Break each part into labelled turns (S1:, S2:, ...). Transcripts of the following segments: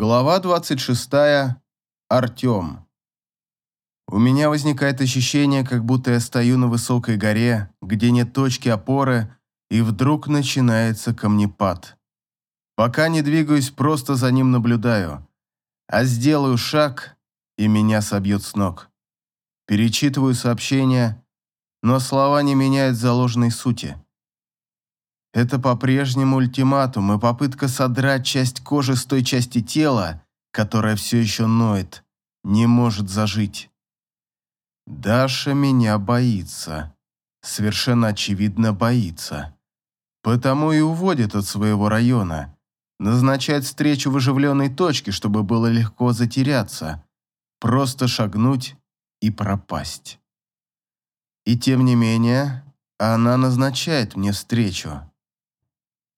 S1: Глава 26. Артем. У меня возникает ощущение, как будто я стою на высокой горе, где нет точки опоры, и вдруг начинается камнепад. Пока не двигаюсь, просто за ним наблюдаю. А сделаю шаг, и меня собьет с ног. Перечитываю сообщения, но слова не меняют заложенной сути. Это по-прежнему ультиматум и попытка содрать часть кожи с той части тела, которая все еще ноет, не может зажить. Даша меня боится. Совершенно очевидно боится. Потому и уводит от своего района. Назначает встречу в оживленной точке, чтобы было легко затеряться. Просто шагнуть и пропасть. И тем не менее, она назначает мне встречу.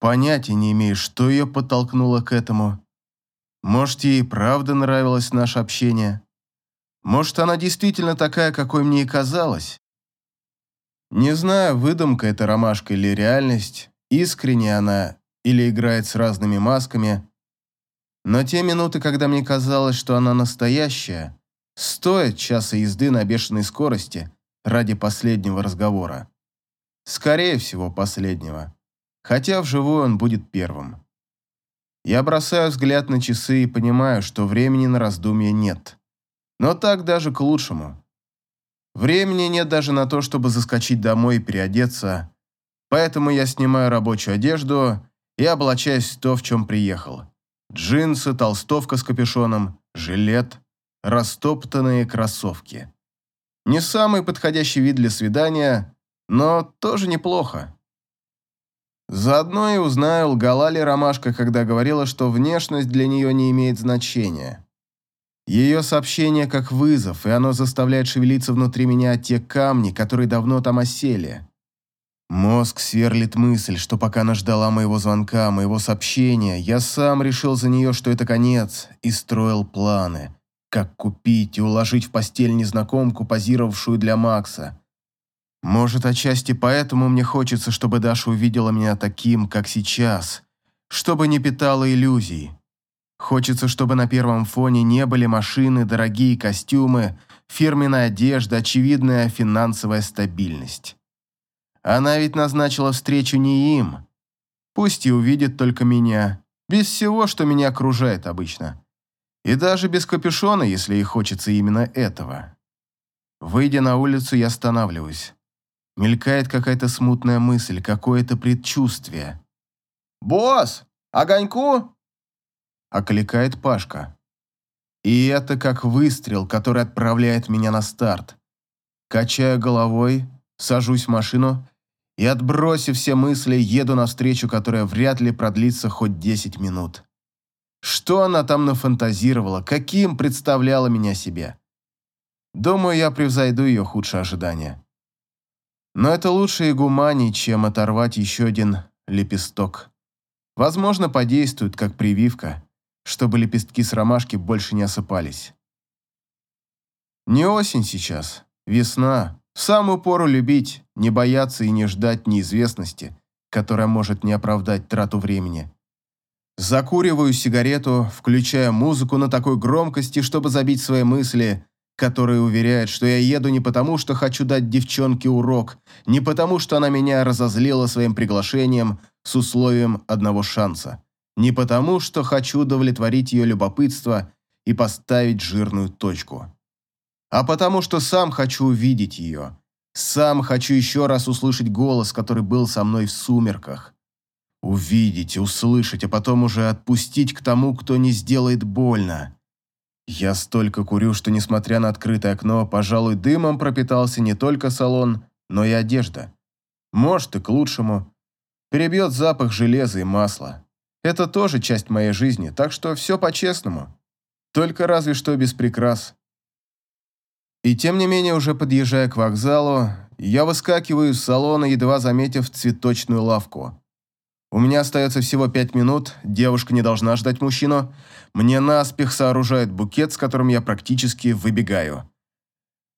S1: Понятия не имею, что ее подтолкнуло к этому. Может, ей правда нравилось наше общение. Может, она действительно такая, какой мне и казалось. Не знаю, выдумка это ромашка или реальность, искренне она или играет с разными масками. Но те минуты, когда мне казалось, что она настоящая, стоят часа езды на бешеной скорости ради последнего разговора. Скорее всего, последнего хотя вживую он будет первым. Я бросаю взгляд на часы и понимаю, что времени на раздумье нет. Но так даже к лучшему. Времени нет даже на то, чтобы заскочить домой и переодеться, поэтому я снимаю рабочую одежду и облачаюсь в то, в чем приехал. Джинсы, толстовка с капюшоном, жилет, растоптанные кроссовки. Не самый подходящий вид для свидания, но тоже неплохо. Заодно и узнаю, лгала ли Ромашка, когда говорила, что внешность для нее не имеет значения. Ее сообщение как вызов, и оно заставляет шевелиться внутри меня те камни, которые давно там осели. Мозг сверлит мысль, что пока она ждала моего звонка, моего сообщения, я сам решил за нее, что это конец, и строил планы. Как купить и уложить в постель незнакомку, позировавшую для Макса. Может, отчасти поэтому мне хочется, чтобы Даша увидела меня таким, как сейчас, чтобы не питала иллюзий. Хочется, чтобы на первом фоне не были машины, дорогие костюмы, фирменная одежда, очевидная финансовая стабильность. Она ведь назначила встречу не им. Пусть и увидит только меня, без всего, что меня окружает обычно. И даже без капюшона, если ей хочется именно этого. Выйдя на улицу, я останавливаюсь. Мелькает какая-то смутная мысль, какое-то предчувствие.
S2: «Босс, огоньку?»
S1: Окликает Пашка. И это как выстрел, который отправляет меня на старт. Качаю головой, сажусь в машину и, отбросив все мысли, еду навстречу, которая вряд ли продлится хоть 10 минут. Что она там нафантазировала, каким представляла меня себе? Думаю, я превзойду ее худшие ожидания. Но это лучше и гуманней, чем оторвать еще один лепесток. Возможно, подействует как прививка, чтобы лепестки с ромашки больше не осыпались. Не осень сейчас, весна. В самую пору любить, не бояться и не ждать неизвестности, которая может не оправдать трату времени. Закуриваю сигарету, включая музыку на такой громкости, чтобы забить свои мысли который уверяет, что я еду не потому, что хочу дать девчонке урок, не потому, что она меня разозлила своим приглашением с условием одного шанса, не потому, что хочу удовлетворить ее любопытство и поставить жирную точку, а потому, что сам хочу увидеть ее, сам хочу еще раз услышать голос, который был со мной в сумерках. Увидеть, услышать, а потом уже отпустить к тому, кто не сделает больно. Я столько курю, что, несмотря на открытое окно, пожалуй, дымом пропитался не только салон, но и одежда. Может, и к лучшему. Перебьет запах железа и масла. Это тоже часть моей жизни, так что все по-честному. Только разве что без прикрас. И тем не менее, уже подъезжая к вокзалу, я выскакиваю из салона, едва заметив цветочную лавку. У меня остается всего пять минут, девушка не должна ждать мужчину. Мне наспех сооружают букет, с которым я практически выбегаю.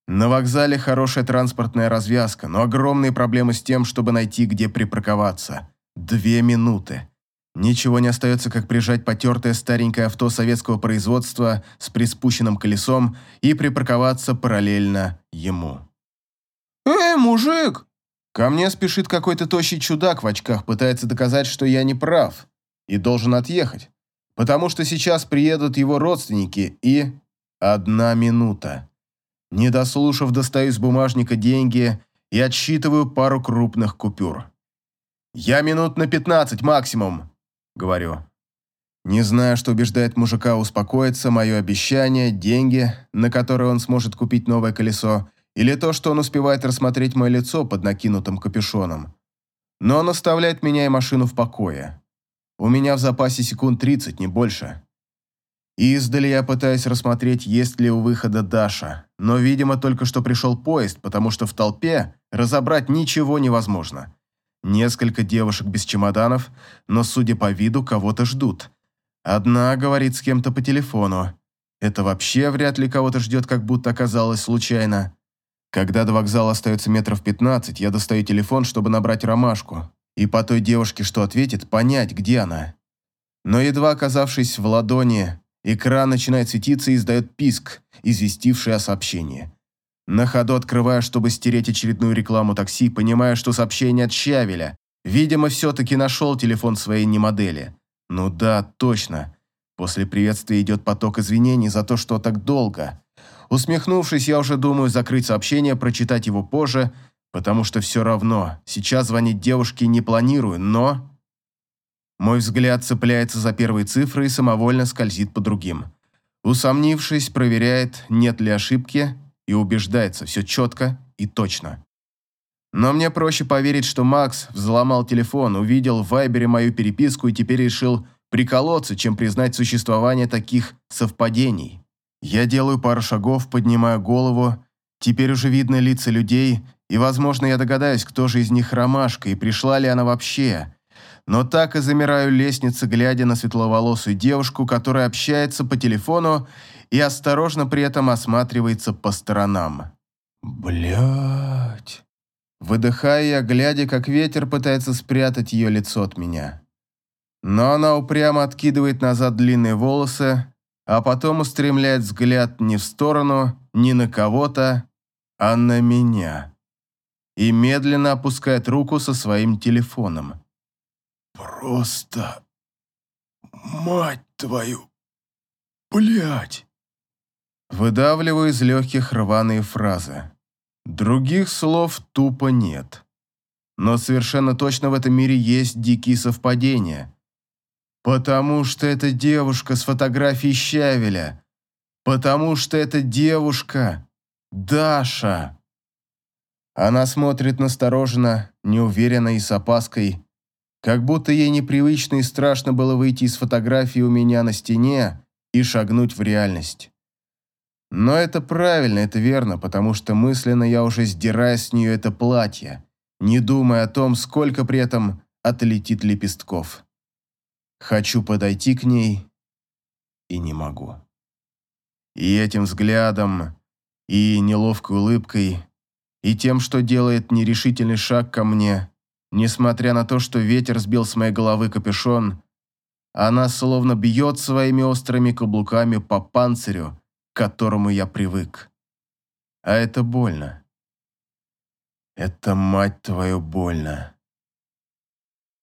S1: На вокзале хорошая транспортная развязка, но огромные проблемы с тем, чтобы найти, где припарковаться. Две минуты. Ничего не остается, как прижать потертое старенькое авто советского производства с приспущенным колесом и припарковаться параллельно ему.
S2: «Эй, мужик!»
S1: Ко мне спешит какой-то тощий чудак в очках, пытается доказать, что я не прав и должен отъехать, потому что сейчас приедут его родственники и... Одна минута. Не дослушав, достаю из бумажника деньги и отсчитываю пару крупных купюр. «Я минут на пятнадцать максимум», — говорю. Не знаю, что убеждает мужика успокоиться, мое обещание, деньги, на которые он сможет купить новое колесо, или то, что он успевает рассмотреть мое лицо под накинутым капюшоном. Но он оставляет меня и машину в покое. У меня в запасе секунд 30, не больше. Издали я пытаюсь рассмотреть, есть ли у выхода Даша, но, видимо, только что пришел поезд, потому что в толпе разобрать ничего невозможно. Несколько девушек без чемоданов, но, судя по виду, кого-то ждут. Одна говорит с кем-то по телефону. Это вообще вряд ли кого-то ждет, как будто оказалось случайно. Когда до вокзала остается метров 15, я достаю телефон, чтобы набрать ромашку. И по той девушке, что ответит, понять, где она. Но едва оказавшись в ладони, экран начинает светиться и издает писк, известивший о сообщении. На ходу открываю, чтобы стереть очередную рекламу такси, понимая, что сообщение от Щавеля. Видимо, все-таки нашел телефон своей немодели. Ну да, точно. После приветствия идет поток извинений за то, что так долго. Усмехнувшись, я уже думаю закрыть сообщение, прочитать его позже, потому что все равно, сейчас звонить девушке не планирую, но... Мой взгляд цепляется за первые цифры и самовольно скользит по другим. Усомнившись, проверяет, нет ли ошибки, и убеждается, все четко и точно. Но мне проще поверить, что Макс взломал телефон, увидел в Вайбере мою переписку и теперь решил приколоться, чем признать существование таких совпадений. Я делаю пару шагов, поднимаю голову. Теперь уже видно лица людей, и, возможно, я догадаюсь, кто же из них ромашка, и пришла ли она вообще. Но так и замираю лестнице, глядя на светловолосую девушку, которая общается по телефону и осторожно при этом осматривается по сторонам. Блять. Выдыхая я, глядя, как ветер пытается спрятать ее лицо от меня. Но она упрямо откидывает назад длинные волосы, а потом устремляет взгляд не в сторону, не на кого-то, а на меня. И медленно опускает руку со своим телефоном. «Просто... мать твою... блядь!» Выдавливаю из легких рваные фразы. Других слов тупо нет. Но совершенно точно в этом мире есть дикие совпадения. Потому что это девушка с фотографией Щавеля. Потому что это девушка Даша. Она смотрит настороженно, неуверенно и с опаской, как будто ей непривычно и страшно было выйти из фотографии у меня на стене и шагнуть в реальность. Но это правильно, это верно, потому что мысленно я уже сдираю с нее это платье, не думая о том, сколько при этом отлетит лепестков. Хочу подойти к ней и не могу. И этим взглядом, и неловкой улыбкой, и тем, что делает нерешительный шаг ко мне, несмотря на то, что ветер сбил с моей головы капюшон, она словно бьет своими острыми каблуками по панцирю, к которому я привык. А это больно. Это, мать твою, больно.